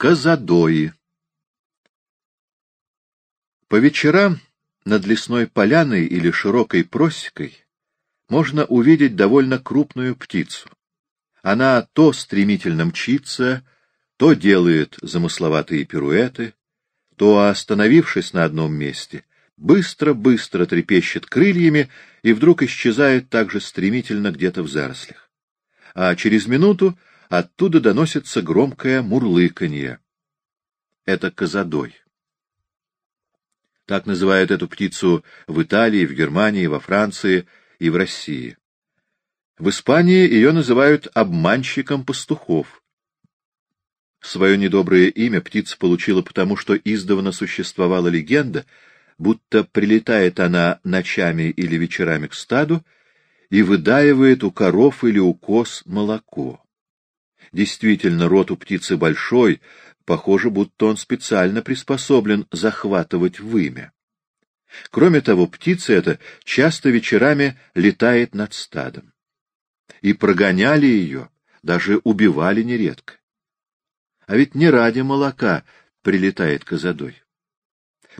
Казадои По вечерам над лесной поляной или широкой просекой можно увидеть довольно крупную птицу. Она то стремительно мчится, то делает замысловатые пируэты, то, остановившись на одном месте, быстро-быстро трепещет крыльями и вдруг исчезает так же стремительно где-то в зарослях. А через минуту оттуда доносится громкое мурлыканье. Это козадой. Так называют эту птицу в Италии, в Германии, во Франции и в России. В Испании ее называют обманщиком пастухов. Свое недоброе имя птица получила потому, что издавна существовала легенда, будто прилетает она ночами или вечерами к стаду и выдаивает у коров или у коз молоко. Действительно, рот у птицы большой, похоже, будто он специально приспособлен захватывать вымя. Кроме того, птица эта часто вечерами летает над стадом. И прогоняли ее, даже убивали нередко. А ведь не ради молока прилетает козадой.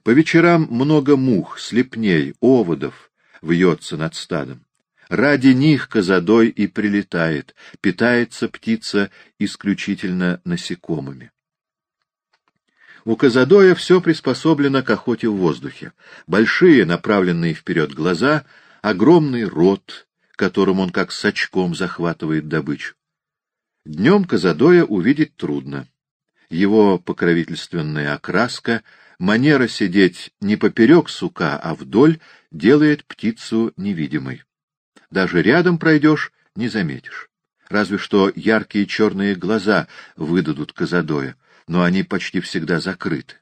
По вечерам много мух, слепней, оводов вьется над стадом. Ради них козадой и прилетает, питается птица исключительно насекомыми. У козадоя все приспособлено к охоте в воздухе. Большие, направленные вперед глаза, огромный рот, которым он как с очком захватывает добычу. Днем козадоя увидеть трудно. Его покровительственная окраска, манера сидеть не поперек сука, а вдоль, делает птицу невидимой. Даже рядом пройдешь — не заметишь. Разве что яркие черные глаза выдадут козадоя но они почти всегда закрыты.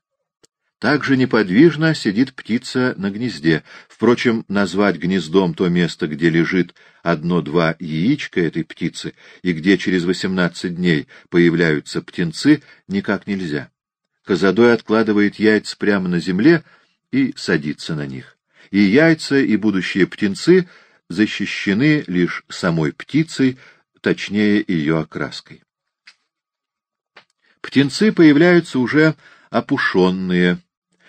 Также неподвижно сидит птица на гнезде. Впрочем, назвать гнездом то место, где лежит одно-два яичка этой птицы и где через восемнадцать дней появляются птенцы, никак нельзя. Козадой откладывает яйца прямо на земле и садится на них. И яйца, и будущие птенцы защищены лишь самой птицей, точнее ее окраской. Птенцы появляются уже опушенные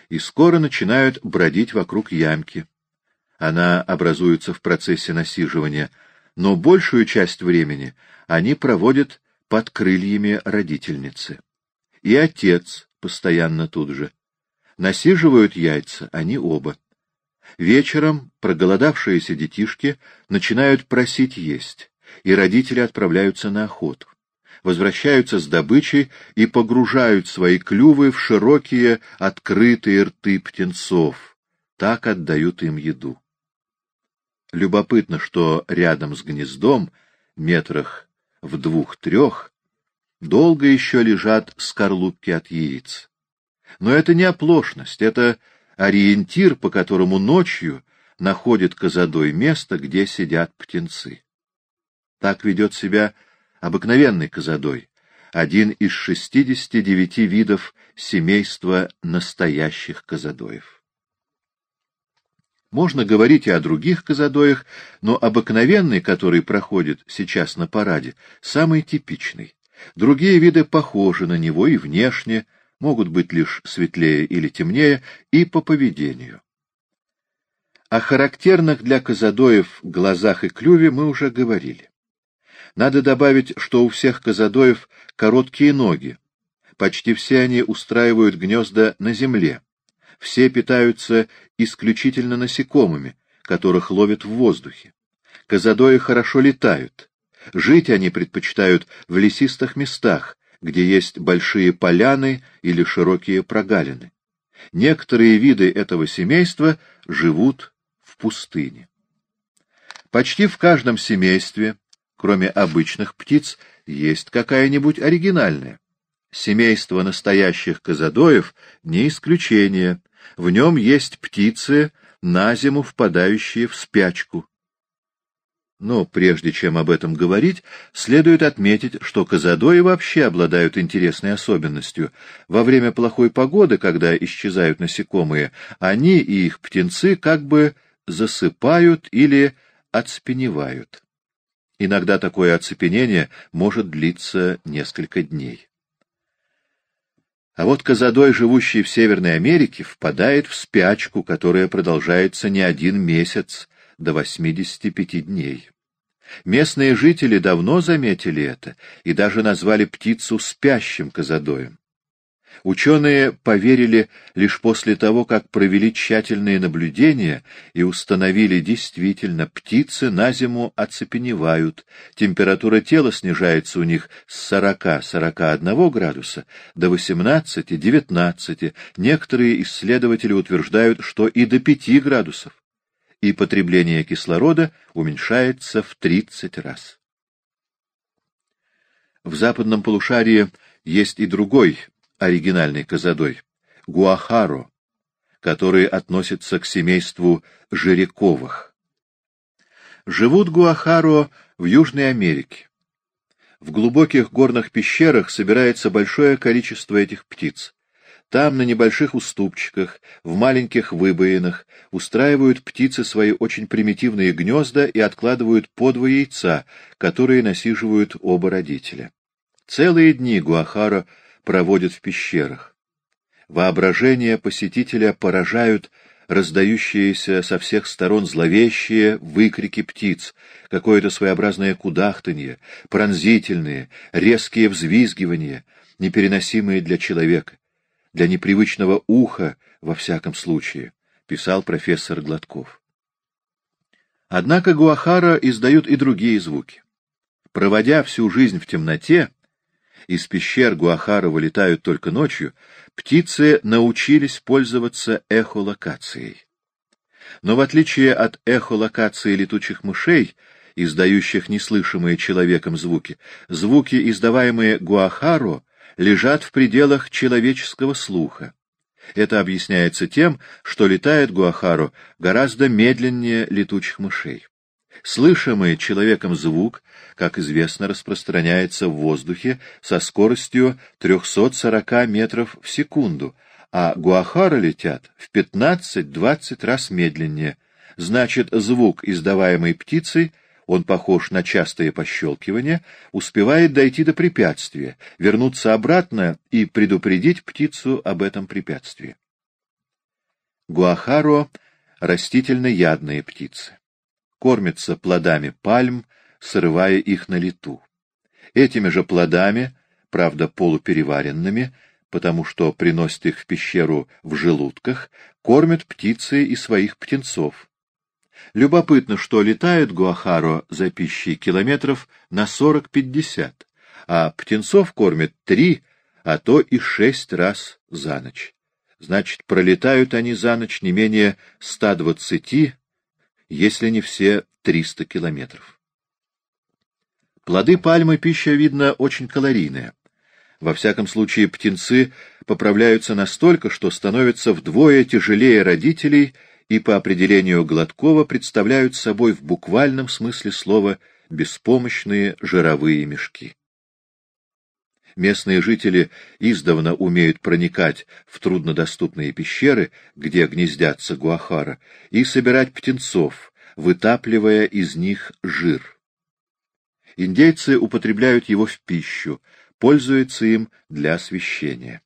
и скоро начинают бродить вокруг ямки. Она образуется в процессе насиживания, но большую часть времени они проводят под крыльями родительницы. И отец постоянно тут же. Насиживают яйца они оба. Вечером проголодавшиеся детишки начинают просить есть, и родители отправляются на охоту возвращаются с добычей и погружают свои клювы в широкие открытые рты птенцов. Так отдают им еду. Любопытно, что рядом с гнездом, метрах в двух-трех, долго еще лежат скорлупки от яиц. Но это не оплошность, это ориентир, по которому ночью находит козадой место, где сидят птенцы. Так ведет себя обыкновенный козадой, один из 69 видов семейства настоящих козадоев. Можно говорить и о других козадоях, но обыкновенный, который проходит сейчас на параде, самый типичный. Другие виды похожи на него и внешне, могут быть лишь светлее или темнее, и по поведению. О характерных для козадоев глазах и клюве мы уже говорили. Надо добавить, что у всех казадоев короткие ноги. Почти все они устраивают гнезда на земле. Все питаются исключительно насекомыми, которых ловят в воздухе. Казадои хорошо летают. Жить они предпочитают в лесистых местах, где есть большие поляны или широкие прогалины. Некоторые виды этого семейства живут в пустыне. Почти в каждом семействе кроме обычных птиц, есть какая-нибудь оригинальная. Семейство настоящих казадоев не исключение. В нем есть птицы, на зиму впадающие в спячку. Но прежде чем об этом говорить, следует отметить, что казадои вообще обладают интересной особенностью. Во время плохой погоды, когда исчезают насекомые, они и их птенцы как бы засыпают или отспеневают. Иногда такое оцепенение может длиться несколько дней. А вот козадой, живущий в Северной Америке, впадает в спячку, которая продолжается не один месяц, до 85 дней. Местные жители давно заметили это и даже назвали птицу спящим козадоем. Ученые поверили лишь после того, как провели тщательные наблюдения и установили действительно, птицы на зиму оцепеневают, температура тела снижается у них с 40-41 градуса до 18-19, некоторые исследователи утверждают, что и до 5 градусов, и потребление кислорода уменьшается в 30 раз. В западном полушарии есть и другой оригинальный козадой — гуахаро, который относится к семейству жирековых. Живут гуахаро в Южной Америке. В глубоких горных пещерах собирается большое количество этих птиц. Там, на небольших уступчиках, в маленьких выбоинах, устраивают птицы свои очень примитивные гнезда и откладывают по два яйца, которые насиживают оба родителя. Целые дни Гуахаро проводят в пещерах. Воображение посетителя поражают раздающиеся со всех сторон зловещие выкрики птиц, какое-то своеобразное кудахтанье, пронзительные, резкие взвизгивания, непереносимые для человека, для непривычного уха, во всяком случае, писал профессор Гладков. Однако Гуахара издают и другие звуки. Проводя всю жизнь в темноте, из пещер Гуахара вылетают только ночью, птицы научились пользоваться эхолокацией. Но в отличие от эхолокации летучих мышей, издающих неслышимые человеком звуки, звуки, издаваемые Гуахаро, лежат в пределах человеческого слуха. Это объясняется тем, что летает Гуахаро гораздо медленнее летучих мышей. Слышимый человеком звук, как известно, распространяется в воздухе со скоростью 340 метров в секунду, а гуахары летят в 15-20 раз медленнее. Значит, звук, издаваемый птицей, он похож на частое пощелкивание, успевает дойти до препятствия, вернуться обратно и предупредить птицу об этом препятствии. Гуахаро — растительно-ядные птицы кормятся плодами пальм, срывая их на лету. Этими же плодами, правда полупереваренными, потому что приносят их в пещеру в желудках, кормят птицы и своих птенцов. Любопытно, что летают гуахаро за пищей километров на 40-50, а птенцов кормят три, а то и шесть раз за ночь. Значит, пролетают они за ночь не менее 120 если не все 300 километров. Плоды пальмы пища, видно, очень калорийная. Во всяком случае, птенцы поправляются настолько, что становятся вдвое тяжелее родителей и по определению Гладкова представляют собой в буквальном смысле слова беспомощные жировые мешки. Местные жители издавна умеют проникать в труднодоступные пещеры, где гнездятся гуахара, и собирать птенцов, вытапливая из них жир. Индейцы употребляют его в пищу, пользуются им для освещения.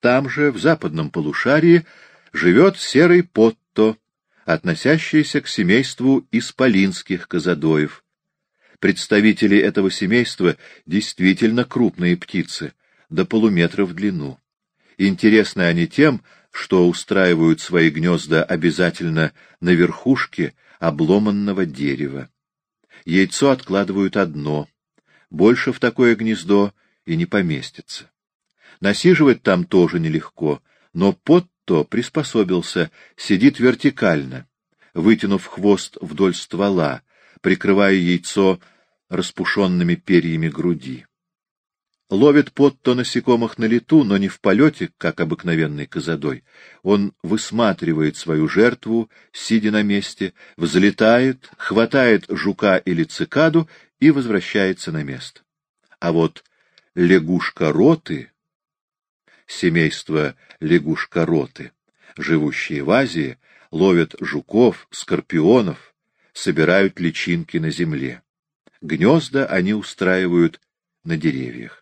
Там же, в западном полушарии, живет серый потто, относящийся к семейству исполинских казадоев, Представители этого семейства действительно крупные птицы, до полуметра в длину. Интересны они тем, что устраивают свои гнезда обязательно на верхушке обломанного дерева. Яйцо откладывают одно, больше в такое гнездо и не поместится. Насиживать там тоже нелегко, но Потто приспособился, сидит вертикально, вытянув хвост вдоль ствола, прикрывая яйцо распушенными перьями груди. Ловит под то насекомых на лету, но не в полете, как обыкновенный козадой. Он высматривает свою жертву, сидя на месте, взлетает, хватает жука или цикаду и возвращается на место. А вот лягушка-роты, семейство лягушка-роты, живущие в Азии, ловят жуков, скорпионов, собирают личинки на земле. Гнезда они устраивают на деревьях.